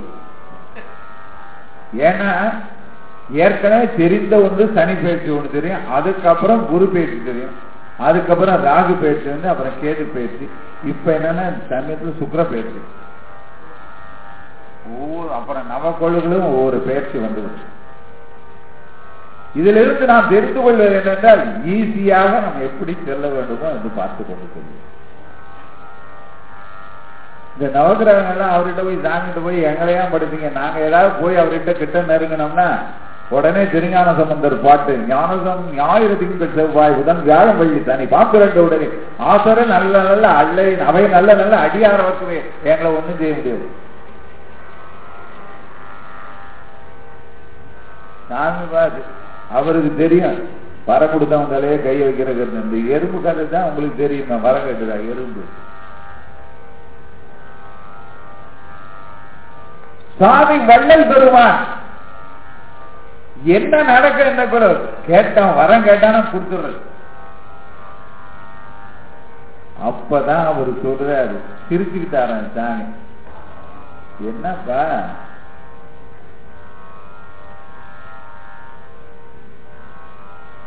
A: ஏன்னா ஏற்கனவே தெரிந்த ஒன்று சனி பயிற்சி ஒன்று தெரியும் அதுக்கப்புறம் குரு பயிற்சி தெரியும். அதுக்கப்புறம் ராகு பயிற்சி வந்து அப்புறம் கேது பயிற்சி இப்ப என்னன்னா சமயத்துல சுக்கர பயிற்சி ஒவ்வொரு அப்புறம் நவக்கோள்களும் ஒவ்வொரு பயிற்சி வந்துவிடும். இதிலிருந்து நாம் தெரிந்து கொள்வது என்னென்றால் ஈஸியாக நாம் எப்படி செல்ல வேண்டுமோ என்று பார்த்து கொண்டு சொல்லுவோம் இந்த நவகிரகங்கள்லாம் அவர்கிட்ட போய் சாமிகிட்ட போய் எங்களையா படுத்தீங்க நாங்க ஏதாவது போய் அவர்கிட்ட கிட்ட நெருங்கினோம்னா உடனே திருஞான சம்பந்தர் பாட்டு ஞானசம் ஞாயிறு திங்கள் செவ்வாய் புதன் வியாழம் வழி தனி பாப்பிரண்ட உடனே. ஆசர நல்ல நல்ல அல்லை அவை நல்ல நல்ல அடியார வச்சுவே எங்களை ஒண்ணும் செய்ய முடியாது. சாமி பாத்து அவருக்கு தெரியும். வர கொடுத்தவங்களே கை வைக்கிறது இந்த எறும்பு கதை தான் உங்களுக்கு தெரியுமா. வர கட்டுதா? எறும்பு. சாமி வள்ளல் பெருமான். என்ன நடக்க என்ன கூட கேட்டான் வரம் கேட்டானா கொடுத்துடுறது. அப்பதான் அவர் சொல்றாரு சிரிச்சுக்கிட்டார சாமி. என்னப்பா?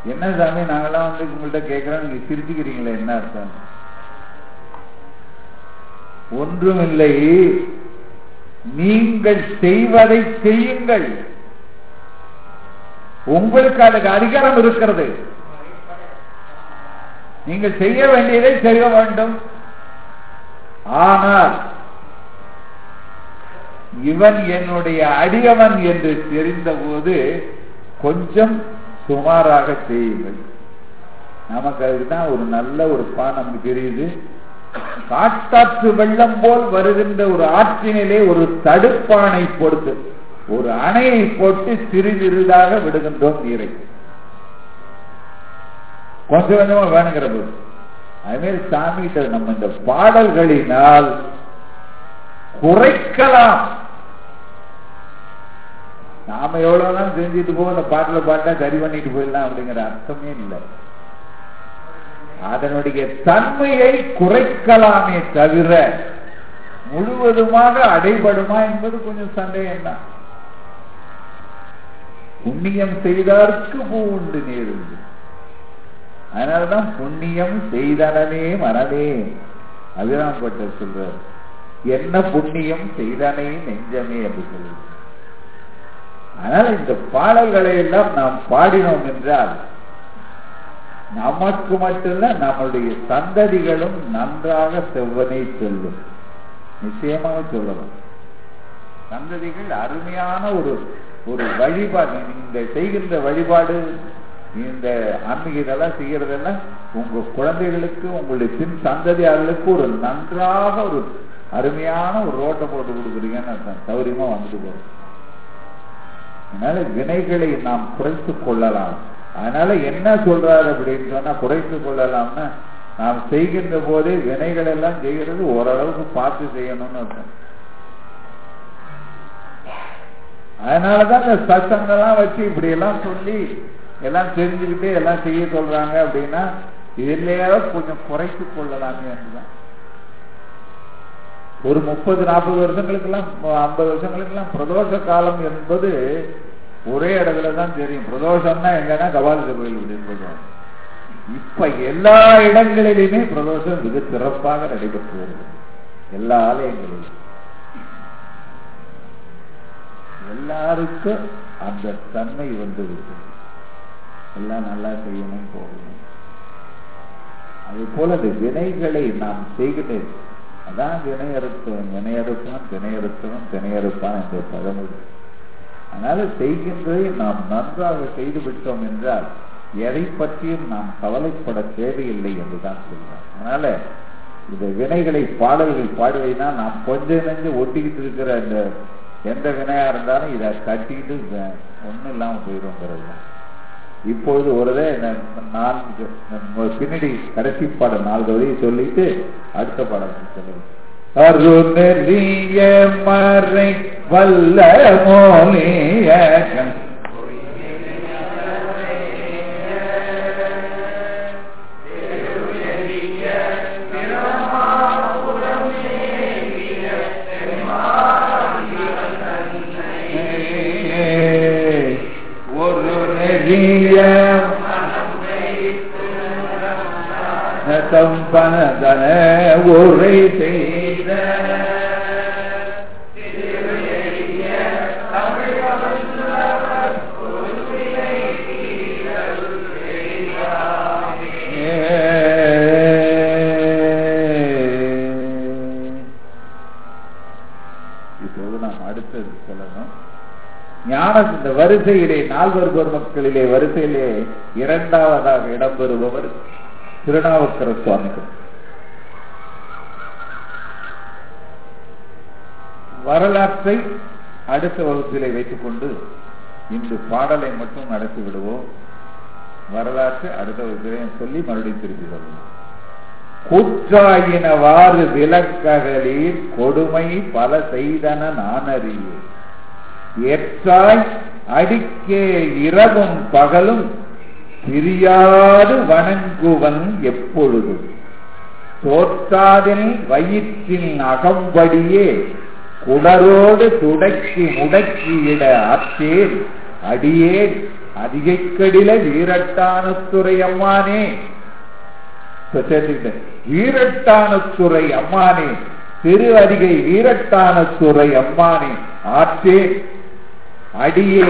A: என்ன சாமி நாங்கெல்லாம் வந்து உங்கள்கிட்ட கேட்கிறோம் நீங்க சிரிச்சுக்கிறீங்களே என்ன அர்த்தம்? ஒன்றுமில்லை. நீங்கள் செய்வதை செய்யுங்கள். உங்களுக்கு அதுக்கு அதிகாரம் இருக்கிறது. நீங்கள் செய்ய வேண்டியதை செய்ய வேண்டும். ஆனால் இவன் என்னுடைய அடியவன் என்று தெரிந்தபோது கொஞ்சம் சுமாராக செய்யுங்கள். நமக்கு அதுதான் ஒரு நல்ல ஒரு பா நமக்கு தெரியுது. காட்டாற்று வெள்ளம் போல் வருகின்ற ஒரு ஆற்றினிலே ஒரு தடுப்பானை பொறுத்து ஒரு அணையை போட்டு சிறிதிருதாக விடுகின்றோம் நீரை. கொஞ்சம் கொஞ்சமா வேணுங்கிற போது. அதுமாரி சாமி நம்ம இந்த பாடல்களினால் குறைக்கலாம். நாம எவ்வளவுதான் செஞ்சுட்டு போவோம் அந்த பாட்டில் பாட்டா சரி பண்ணிட்டு போயிடலாம் அப்படிங்கிற அர்த்தமே இல்லை. அதனுடைய தன்மையை குறைக்கலாமே தவிர முழுவதுமாக அடைபடுமா என்பது கொஞ்சம் சந்தேகம் தான் புண்ணியம் செய்தார்க்கு பூ உண்டு நேருந்து அதனாலதான் புண்ணியம் செய்தனனே மனதே. அபிராமப்பட்ட சொல்றார். என்ன புண்ணியம் செய்தனே நெஞ்சமே அப்படின்னு சொல்லுது. ஆனால் இந்த பாடல்களை எல்லாம் நாம் பாடினோம் என்றால் நமக்கு மட்டுமல்ல நம்மளுடைய சந்ததிகளும் நன்றாக செவ்வனை செல்லும். நிச்சயமாக சொல்லலாம். சந்ததிகள் அருமையான ஒரு ஒரு வழிபாடு இந்த செய்கின்ற வழிபாடு இந்த ஆன்மீகத்தெல்லாம் செய்யறதெல்லாம் உங்க குழந்தைகளுக்கு உங்களுடைய பின் சந்ததியார்களுக்கு ஒரு நன்றாக ஒரு அருமையான ஒரு ரோட்டை போட்டு கொடுக்குறீங்கன்னு சௌரியமா வந்துட்டு போறோம் அதனால வினைகளை நாம் குறைத்துக் கொள்ளலாம். அதனால என்ன சொல்றாரு அப்படின்னு சொன்னா குறைத்து கொள்ளலாம்னா நாம் செய்கின்ற போதே வினைகள் எல்லாம் செய்கிறது ஓரளவுக்கு பார்த்து செய்யணும்னு அர்த்தம். அதனாலதான் இந்த சத்தங்கள்லாம் வச்சு இப்படி எல்லாம் சொல்லி எல்லாம் தெரிஞ்சுக்கிட்டு எல்லாம் செய்ய சொல்றாங்க அப்படின்னா இதுலயாவது கொஞ்சம் குறைத்து கொள்ளலாமே என்றுதான். ஒரு முப்பது நாற்பது வருஷங்களுக்கு எல்லாம் ஐம்பது வருஷங்களுக்கு எல்லாம் பிரதோஷ காலம் என்பது ஒரே இடத்துல தான் தெரியும். பிரதோஷம்னா எங்கன்னா கபாலித கோயில் அப்படின்னு சொல்றாங்க இப்ப எல்லா இடங்களிலுமே பிரதோஷம் மிக சிறப்பாக நடைபெற்று வருகிறது எல்லா ஆலயங்களிலும். எல்லாருக்கும் அந்த தன்மை வந்து விட்டது எல்லாம் நல்லா செய்யணும் போகணும். அதே போல அந்த வினைகளை நாம் செய்கிட்டு அதான் வினையறுத்தவன். வினையறுப்பான் தினையறுத்தவன் தினையறுப்பான் என்ற பழமொழி அதனால செய்கின்றதை நாம் நன்றாக செய்து விட்டோம் என்றால் எதை பற்றியும் நாம் கவலைப்பட தேவையில்லை என்றுதான் சொல்றார் அதனால இந்த வினைகளை பாடல்கள் பாடுவதுனா நாம் கொஞ்சம் நெஞ்சு ஒட்டிக்கிட்டு இருக்கிற அந்த எந்த வினையா இருந்தாலும் இதை கட்டிக்கிட்டு ஒன்றும் இல்லாமல் போயிடுங்கிறது தான். இப்பொழுது ஒருதே நான்கு பின்னாடி கடைசி பாடம் நாலு வழியை சொல்லிட்டு அடுத்த பாடத்துக்கு செல்லுவோம். அருணெறிய மறை வல்ல மோலிய ஒரு நெறிய தம்பனதன உரை செய்த இப்போது நாம் ஞான இந்த வரிசையிலே நால்வர் பெருமக்களிலே வரிசையிலே இரண்டாவதாக இடம்பெறுபவர் திருநாவுக்கர சுவாமிகள். வரலாற்றை அடுத்த வகுப்பிலே வைத்துக் கொண்டு இன்று பாடலை மட்டும் நடத்தி விடுவோம். வரலாற்று அடுத்த வகுப்பிலே சொல்லி மறுபடியும் திருப்பி வருவோம். கூற்றாயினவாறு விளக்ககளில் கொடுமை பல செய்தன நானறியே. ஏற்றாய் அடிக்கே இரவும் பகலும் பிரியாது வணங்குவன் எப்பொழுதும். தோற்றாதில் வயிற்றின் அகம்படியே குடரோடு துடக்கி முடக்கியிட ஆற்றேன். அடியேன். அதிகைக்கடில வீரட்டானத்துறை அம்மானே. வீரட்டானத்துறை அம்மானே. திரு அதிகை வீரட்டானத்துறை அம்மானே. ஆற்றே. அடியே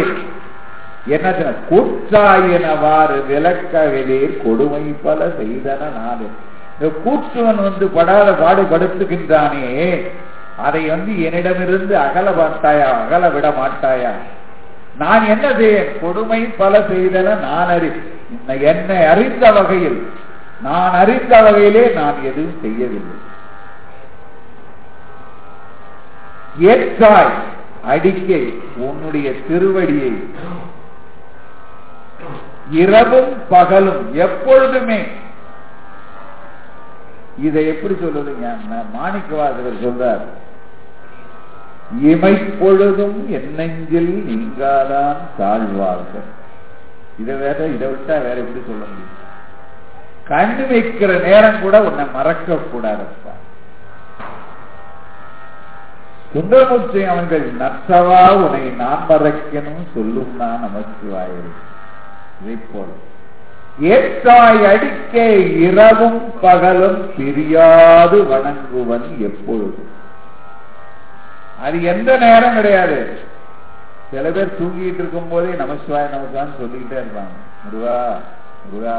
A: என்னது? கூற்றாயினவாறு விளக்கவிலே கொடுமை பல செய்தன நாடு. இந்த கூற்றுவன் வந்து படாத பாடுபடுத்துகின்றானே. அதை வந்து என்னிடமிருந்து அகல பார்த்தாயா? அகல விட மாட்டாயா? நான் என்ன செய்ய கொடுமை பல செய்தன நான் அறி என்னை அறிந்த வகையில் நான் அறிந்த வகையிலே நான் எதுவும் செய்யவில்லை. ஏற்றாய் அடிக்கை உன்னுடைய திருவடியை. இரவும் பகலும் எப்பொழுதுமே. இதை எப்படி சொல்லுதுங்க? மாணிக்கவாசகர் சொல்றார் இமைப்பொழுதும் என்னெஞ்சில் நீங்காதான் தாழ்வார்கள். இதை வேற இதை விட்டா வேற எப்படி சொல்ல முடியும்? கண்ணு வைக்கிற நேரம் கூட உன்னை மறக்க கூடாதுப்பா சுந்தரமூர்த்தி அவன்கள் நற்றவா உன்னை நான் மறக்கணும் சொல்லும் நான் நமக்கு இதை போல ஏற்றாய் அடிக்க இரவும் பகலும் பிரியாது வணங்குவன் எப்பொழுதும். அது எந்த நேரம் கிடையாது. சில பேர் தூங்கிட்டு இருக்கும் போதே நமசிவாய நமசிவான்னு சொல்லிக்கிட்டே இருப்பாங்க. முருகா முருகா.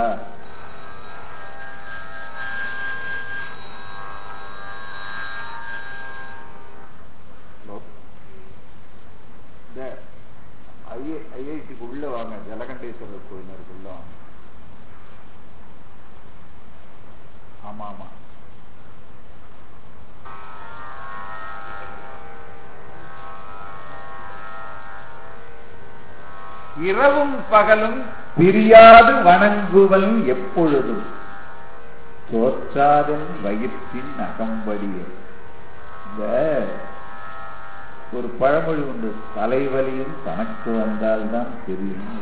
A: ஐஐடிக்கு உள்ள வாங்க. ஜலகண்டேஸ்வரர் கோயில் இருக்குல்ல ஆமா ஆமா. இரவும் பகலும் பிரியாது வணங்குவன் எப்பொழுதும். தோற்றாதன் வயிற்றின் அகம்படிய. இந்த ஒரு பழமொழி உண்டு. தலைவலியும் தனக்கு வந்தால்தான் தெரியும்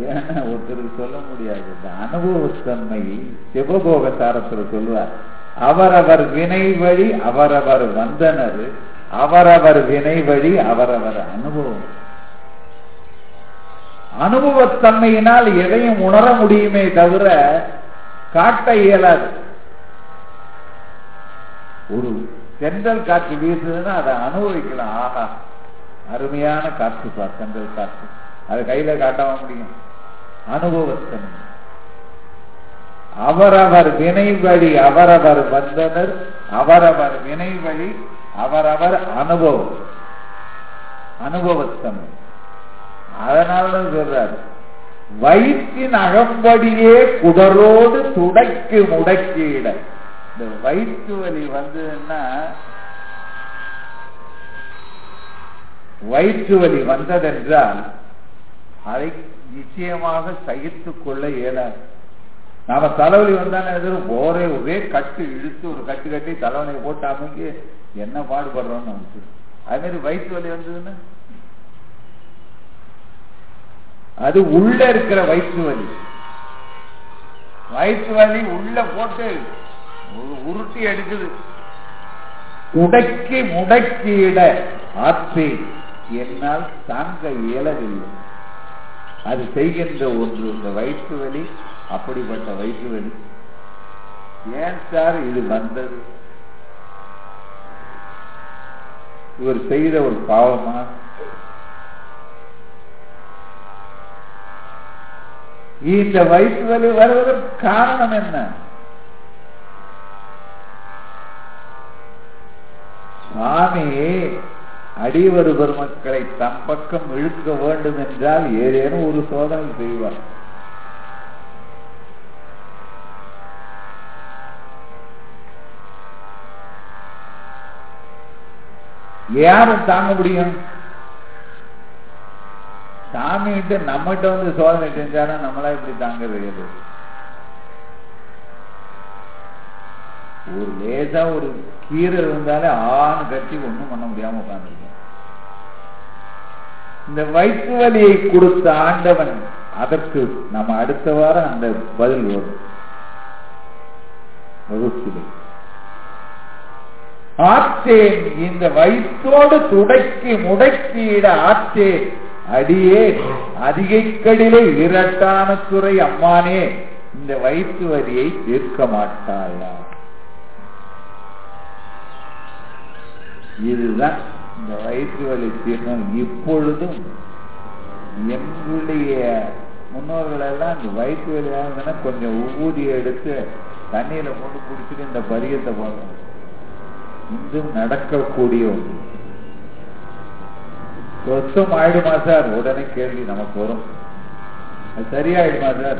A: ஏன்னா ஒருத்தருக்கு சொல்ல முடியாது. இந்த அனுபவத்தன்மை சிவபோக சாரத்தில் சொல்லுவார். அவரவர் வினை வழி அவரவர் வந்தனர். அவரவர் வினை வழி அவரவர் அனுபவம். அனுபவத்தன்மையினால் எதையும் உணர முடியுமே தவிர காட்ட இயலாது. ஒரு சென்றல் காற்று வீசுதுன்னா அதை அனுபவிக்கலாம். ஆஹா அருமையான காற்று சார் சென்றல் காற்று. அது கையில காட்டாம முடியும். அனுபவத்தன்மை. அவரவர் வினை வழி அவரவர் வந்தனர் அவரவர் வினை வழி அவரவர் அனுபவம். அனுபவத்தன்மை அதனாலதான் சொல்றாரு வயிற்றின் அகம்படியே குடரோடு துடைக்கு முடக்கிட. இந்த வயிற்று வலி வந்ததுன்னா வயிற்று வலி வந்ததென்றால் அதை நிச்சயமாக சகித்துக் கொள்ள இயலாது. நாம தலைவலி வந்தானே எதிரும் ஒரே ஒரே கட்டு இழுத்து ஒரு கட்டு கட்டி தலைவலியை போட்டு அமைக்க என்ன பாடுபடுறோம்னு நமக்கு அது மாதிரி வயிற்று வலி வந்ததுன்னா? அது உள்ள இருக்கிற வயிற்று வலி. வயிற்று வலி உள்ள போட்டு உருட்டி எடுக்குது. உடக்கி முடக்கியிட ஆற்றி என்னால் தாங்க இயலவில்லை. அது செய்கின்ற ஒன்று இந்த வயிற்று வலி அப்படிப்பட்ட வயிற்று வலி ஏன் சார் இது வந்தது? இவர் செய்த ஒரு பாவமா? இந்த வயிற்று வலி வருவதற்கு காரணம் என்ன? சுவாமி அடிவரு பெருமக்களை தம் பக்கம் இழுக்க வேண்டும் என்றால் ஏதேனும் ஒரு சோதனை செய்வார். யாரும் தாங்க முடியும். சாமி கிட்ட நம்மகிட்ட வந்து சோதனை செஞ்சாலும் நம்மளா இப்படி தாங்கிறது ஒரு லேசா ஒரு கீரை இருந்தாலே ஆண் கட்டி ஒண்ணும் பண்ண முடியாம உட்கார்ந்துருக்கோம் இந்த வயிற்று வலியை கொடுத்த ஆண்டவன் அதற்கு நம்ம அடுத்த வாரம் அந்த பதில் வரும். வகுப்பிலே. ஆற்றேன் இந்த வயிற்றோடு துடைக்கி முடக்கியிட ஆற்றேன் அடியே அதிகைக்கடிலே இரட்டான துறை அம்மானே இந்த வயிற்று வலியை தீர்க்க மாட்டாயா? இதுதான் இந்த வயிற்று வலி தீர்க்கம் இப்பொழுதும். எங்களுடைய முன்னோர்கள் எல்லாம் இந்த வயிற்று வலி கொஞ்சம் ஊதி எடுத்து தண்ணியில போட்டு குடிச்சிட்டு இந்த பரியத்தை போடணும். இது நடக்கக்கூடிய ஒன்று. சொத்தம் ஆயிடுமா சார்? உடனே கேள்வி நமக்கு வரும். அது சரியாயிடுமா சார்?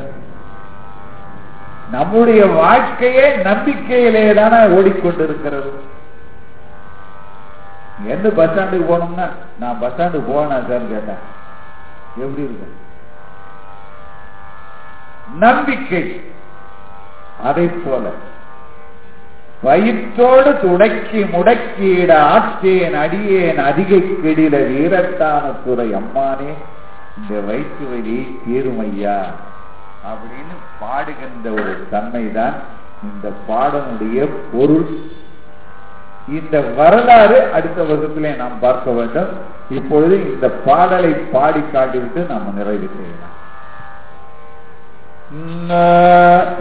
A: நம்முடைய வாழ்க்கையே நம்பிக்கையிலே தானே ஓடிக்கொண்டிருக்கிறது. எந்த பஸ் ஸ்டாண்டுக்கு போனோம்னா நான் பஸ் ஸ்டாண்டு போனா சார் கேட்டேன் எப்படி இருக்கும்? நம்பிக்கை. அதை போல. வயிற்றோடு துடக்கி முடக்கியிட ஆற்றேன் அடியேன் அதிகை கெடில வீரத்தான துறை அம்மானே இந்த வயிற்று வலி தீருமையா? அப்படின்னு பாடுகின்ற ஒரு தன்மைதான் இந்த பாடனுடைய பொருள். இந்த வரலாறு அடுத்த வகுப்பிலே நாம் பார்க்க வேண்டும். இப்பொழுது இந்த பாடலை பாடி காட்டிவிட்டு நாம் நிறைவு செய்யலாம்.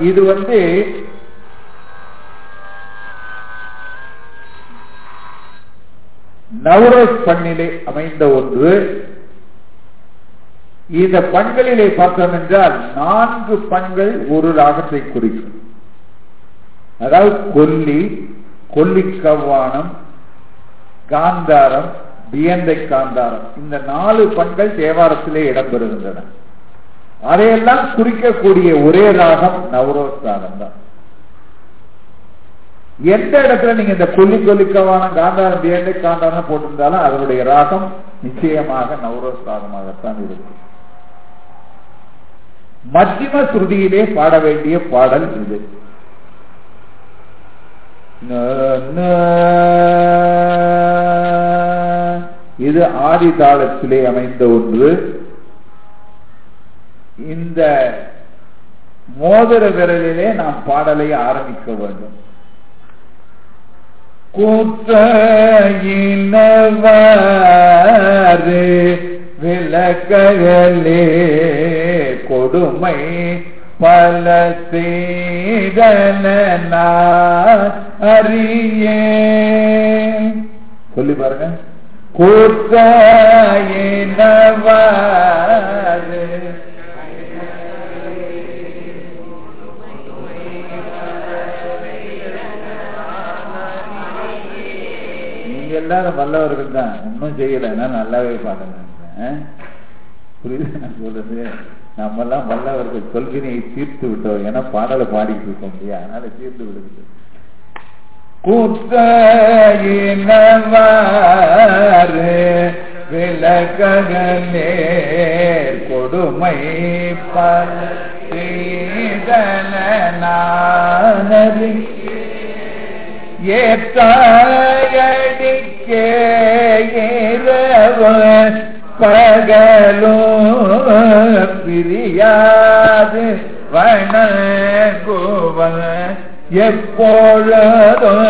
A: இது வந்து நவரஸ் பண்ணிலே அமைந்த ஒன்று. இந்த பண்களிலே பார்த்தோம் என்றால் நான்கு பண்கள் ஒரு ராகத்தை குறிக்கும். அதாவது கொல்லி கொல்லி கவ்வானம் காந்தாரம் வியந்தை காந்தாரம். இந்த நாலு பண்கள் தேவாரத்திலே இடம்பெறுகின்றன. அதையெல்லாம் குறிக்கக்கூடிய ஒரே ராகம் நவரோஸ் ராகம் தான் எந்த இடத்துல நீங்க இந்த கொல்லி கொல்லிக்கவான காந்தாரம் வேண்டை காந்தாரம் போட்டிருந்தாலும் அதனுடைய ராகம் நிச்சயமாக நவரோஸ் ராகமாகத்தான் இருக்கும். மத்தியம ஸ்ருதியிலே பாட வேண்டிய பாடல் இது. இது ஆதி தாளத்திலே அமைந்த ஒன்று. இந்த மோதிர விரலிலே நாம் பாடலை ஆரம்பிக்க வேண்டும். கூத்தையினவாறு விளக்கலே கொடுமை பல செய்தன அறியே. சொல்லி பாருங்க. கூத்தையினவாறு எல்லாரும் வல்லவர்கள் தான். ஒன்றும் செய்யலைன்னா நல்லாவே பாடுங்க. புரியுது? நான் சொல்றது. நம்ம எல்லாம் வல்லவர்கள். கொள்கையை தீர்த்து விட்டோம். ஏன்னா பாடலை பாடிட்டு இருக்கோம் இல்லையா? அதனால தீர்த்து விடுது குத்தையினவாறு விலகனேர் கொடுமை பீதனானது ஏத்தாயடிக்கே இரவு பகலும் பிரியாது வணங்குவன் எப்பொழுதும்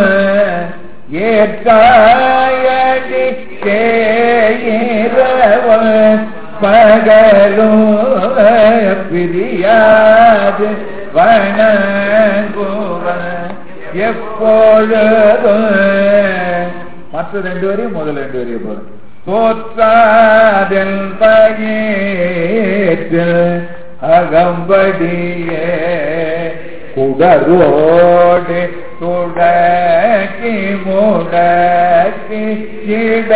A: ஏற்றாயடிக்கே இரவு பகலும் பிரியாது வணங்குவன் எப்பொழுதும் மற்ற ரெண்டு வரையும் முதல் ரெண்டு வரையும் போதும். தோற்றாதல் பயிற்றில் அகம்படியே குடரோடு துடக்கி முடக்கி இட.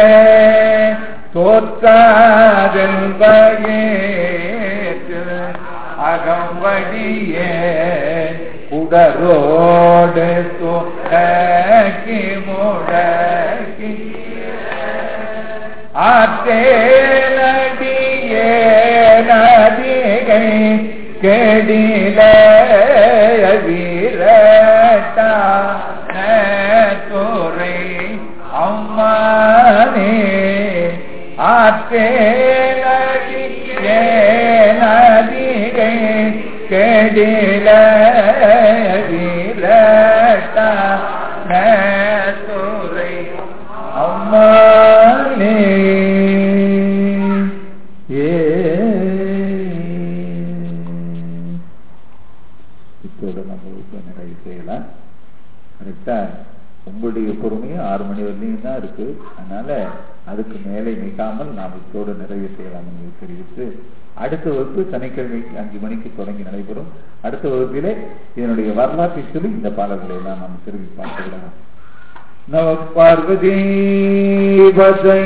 A: தோற்றாதல் பயிற்றில் அகம்படியே உடரோடு துடக்கி முடக்கி ஆத்தேனடியே நதிகை கெடிலே வரலாற்றில் இந்த பாடல்களை தான் நாம் திரும்பி பார்த்து விடலாம். நவ பார்வதி பசை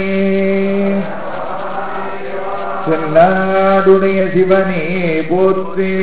A: செல்லாடுடைய சிவனே போற்றி.